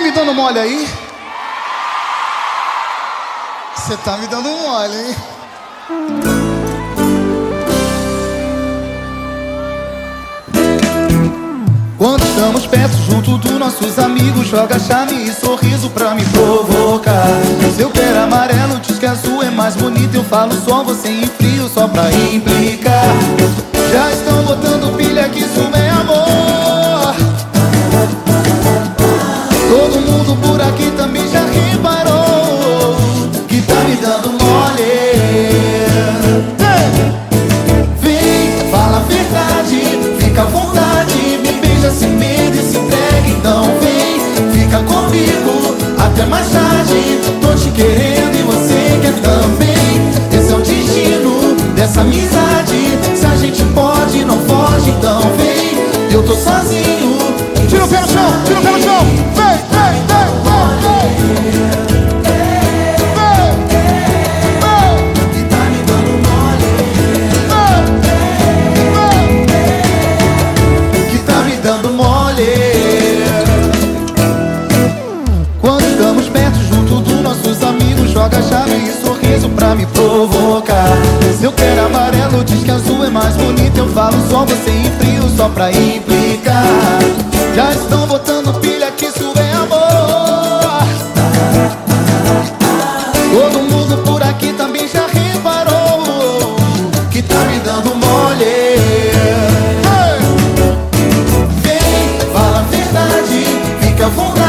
alguém me dando mole aí? Você tá me dando mole, hein? Quando estamos perto, junto dos nossos amigos Joga charme e sorriso pra me provocar Seu pé amarelo diz que azul é mais bonito Eu falo só você em frio, só pra implicar mole. Vem, fala a verdade, fica à vontade. Me beija sem medo e se entrega Então vem, fica comigo até mais tarde. Tô te querendo e você quer também. Esse é o destino dessa amizade. Se a gente pode, não foge. Então vem, eu tô sozinho me provocar. Se eu quero amarelo, diz que azul é mais bonito. Eu falo só você em frio, só pra implicar. Já estão botando pilha que isso é amor. Todo mundo por aqui também já reparou Que tá me dando mole. Vem, fala a verdade, fica à vontade